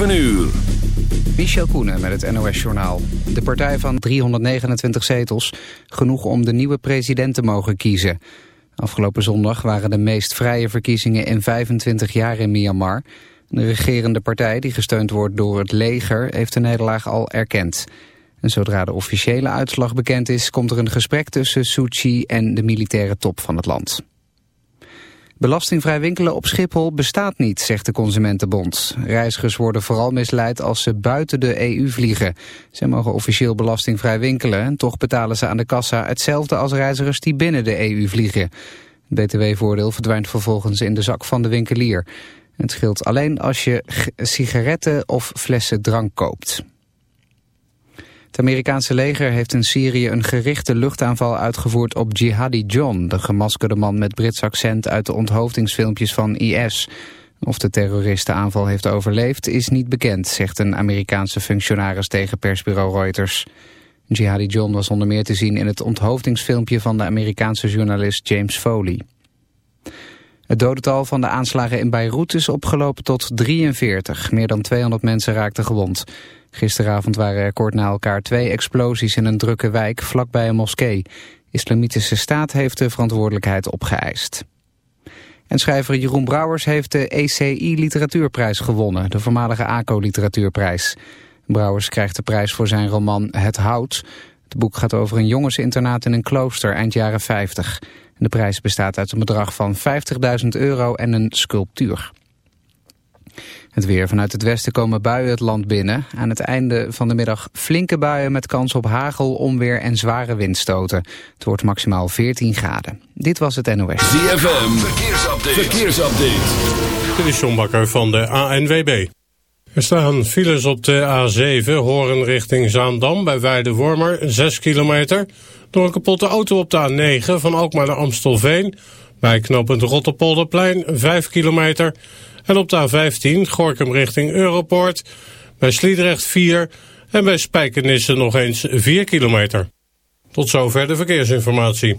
7 uur. Michel Koenen met het NOS-journaal. De partij van 329 zetels, genoeg om de nieuwe president te mogen kiezen. Afgelopen zondag waren de meest vrije verkiezingen in 25 jaar in Myanmar. De regerende partij, die gesteund wordt door het leger, heeft de nederlaag al erkend. En zodra de officiële uitslag bekend is, komt er een gesprek tussen Suu Kyi en de militaire top van het land. Belastingvrij winkelen op Schiphol bestaat niet, zegt de Consumentenbond. Reizigers worden vooral misleid als ze buiten de EU vliegen. Ze mogen officieel belastingvrij winkelen... en toch betalen ze aan de kassa hetzelfde als reizigers die binnen de EU vliegen. Het btw-voordeel verdwijnt vervolgens in de zak van de winkelier. Het scheelt alleen als je sigaretten of flessen drank koopt. Het Amerikaanse leger heeft in Syrië een gerichte luchtaanval uitgevoerd op Jihadi John, de gemaskerde man met Brits accent uit de onthoofdingsfilmpjes van IS. Of de terrorist de aanval heeft overleefd is niet bekend, zegt een Amerikaanse functionaris tegen persbureau Reuters. Jihadi John was onder meer te zien in het onthoofdingsfilmpje van de Amerikaanse journalist James Foley. Het dodental van de aanslagen in Beirut is opgelopen tot 43. Meer dan 200 mensen raakten gewond. Gisteravond waren er kort na elkaar twee explosies in een drukke wijk vlakbij een moskee. Islamitische Staat heeft de verantwoordelijkheid opgeëist. En schrijver Jeroen Brouwers heeft de ECI Literatuurprijs gewonnen, de voormalige ACO Literatuurprijs. Brouwers krijgt de prijs voor zijn roman Het Hout. Het boek gaat over een jongensinternaat in een klooster eind jaren 50. De prijs bestaat uit een bedrag van 50.000 euro en een sculptuur. Het weer vanuit het westen komen buien het land binnen. Aan het einde van de middag flinke buien met kans op hagel, onweer en zware windstoten. Het wordt maximaal 14 graden. Dit was het NOS. ZFM, verkeersupdate. verkeersupdate. Dit is John Bakker van de ANWB. Er staan files op de A7, Horen richting Zaandam bij Weidewormer, 6 kilometer. Door een kapotte auto op de A9 van Alkmaar naar Amstelveen. Bij knooppunt Rotterpolderplein, 5 kilometer. En op de A15 Gorkum richting Europoort. Bij Sliedrecht 4 en bij Spijkenisse nog eens 4 kilometer. Tot zover de verkeersinformatie.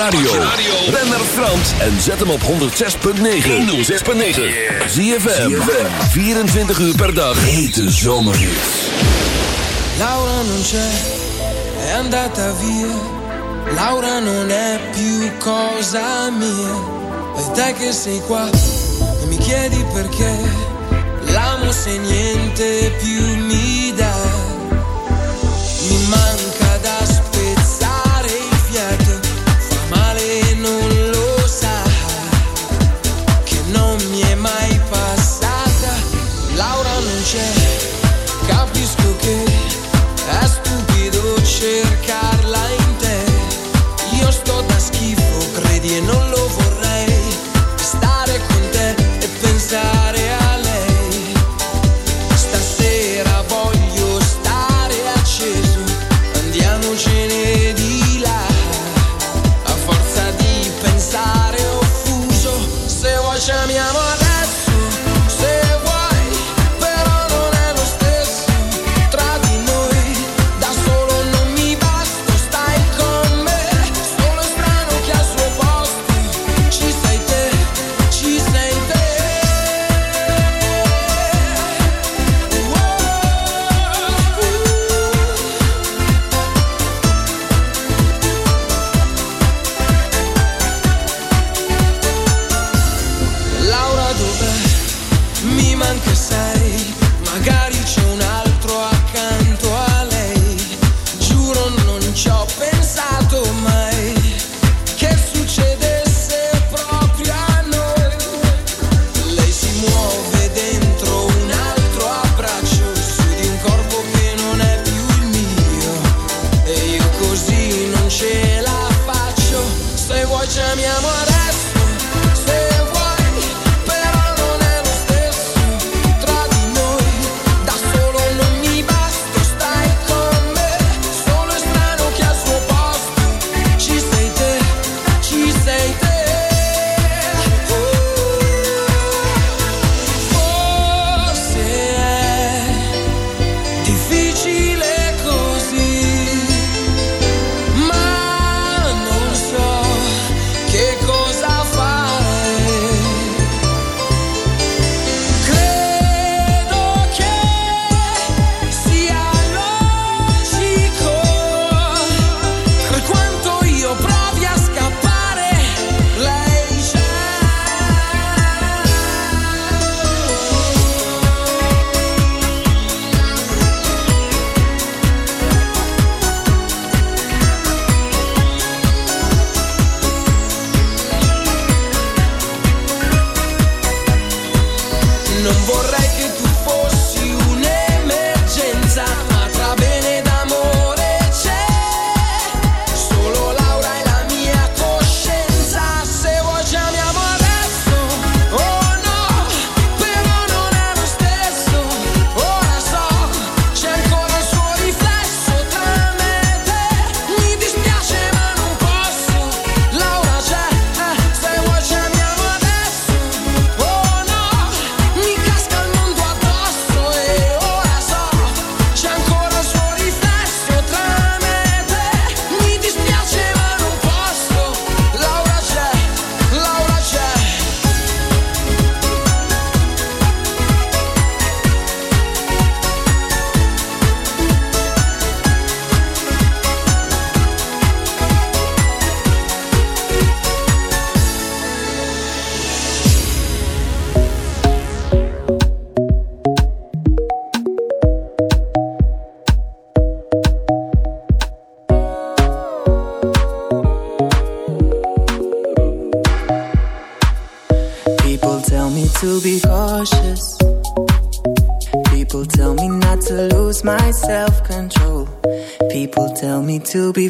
radio. Ben naar Frans en zet hem op 106.9. 106.9. Zie 24 uur per dag. Hete zomerhit. Laura non c'è, è andata via. Laura non è più cosa mia. E te che sei qua e mi chiedi perché. L'amo se niente più mi dà to be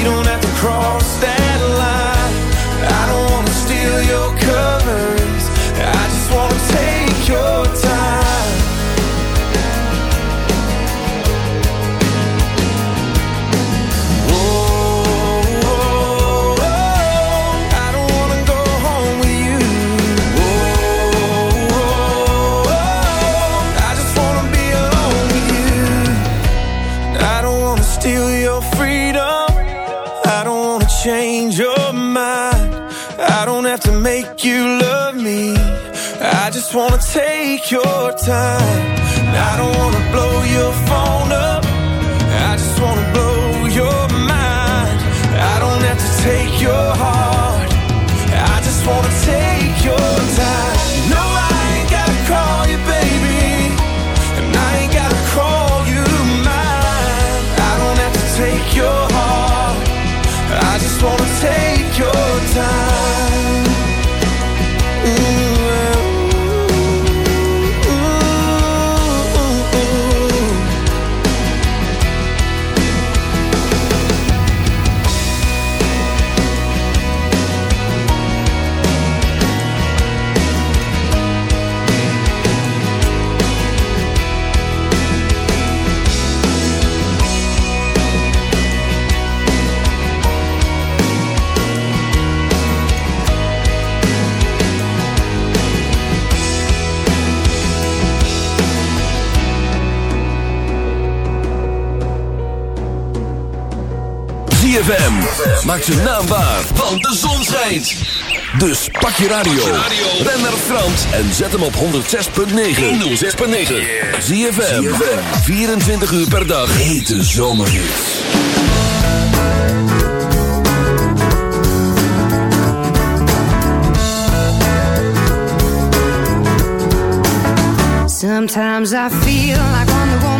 We don't have to cross that your time. I don't wanna blow your phone up. I just wanna blow your mind. I don't have to take your heart. I just wanna Maak zijn naam waar, de zon schijnt. Dus pak je radio. Ben naar Frans en zet hem op 106.9. 106.9. Zie je 24 uur per dag. Hete zomerhits. Sometimes I feel like I'm the woman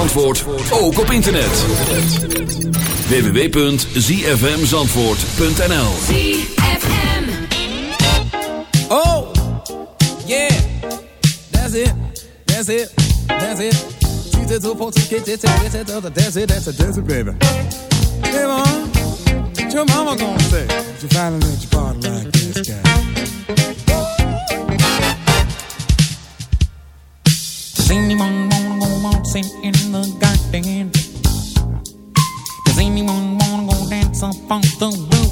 Zandvoort ook op internet. www.zfmzandvoort.nl ZFM Oh, yeah, that's it, that's it, that's it. Tu t'es trop pour ticket, t'es t'es that's it, that's it, that's it, baby. Hey, mom, your mama gonna say? Like this. dancing in the garden. Does anyone wanna go dance up on the roof?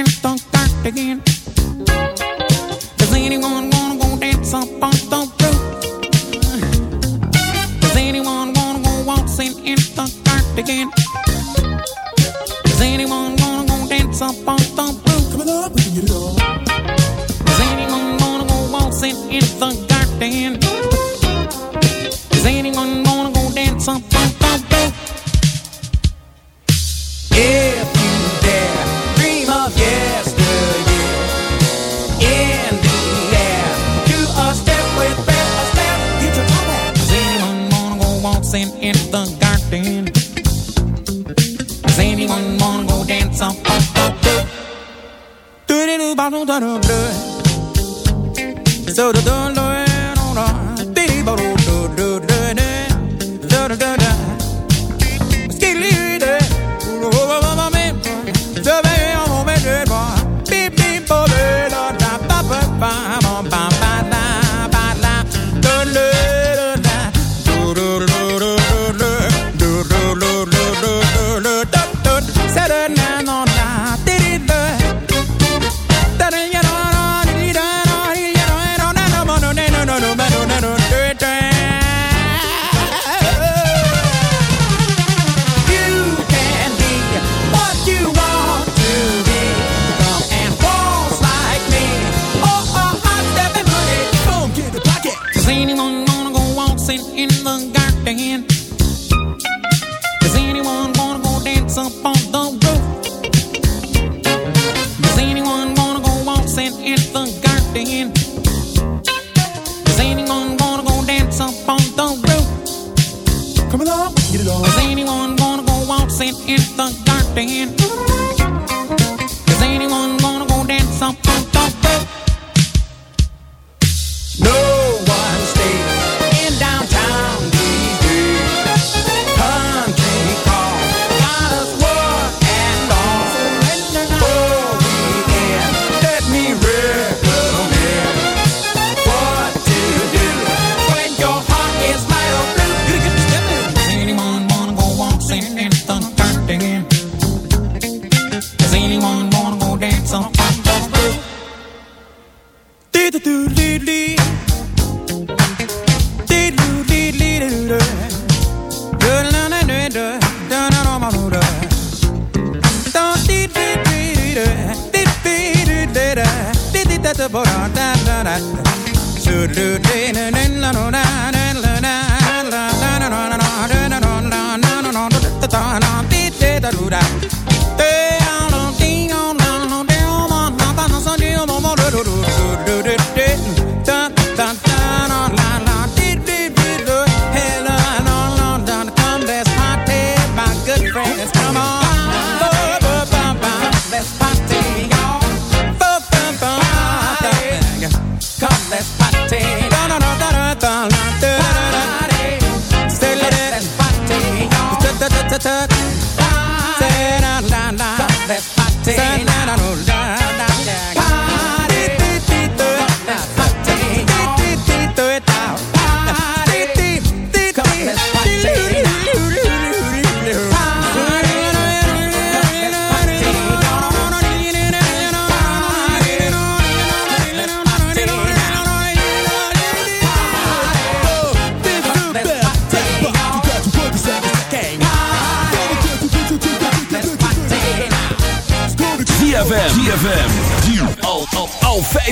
entonces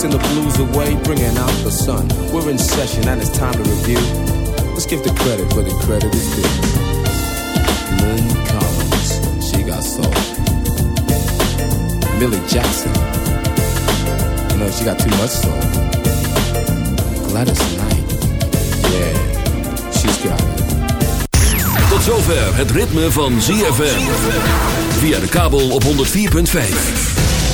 Chasing the blues away, bringing out the sun. We're in session and it's time to review. Let's give the credit where the credit is due. Lynn Collins, she got soul. Millie Jackson, you know she got too much soul. Gladys Knight, yeah, she's got it. Tot zover het ritme van ZFM. Via de kabel op 104.5.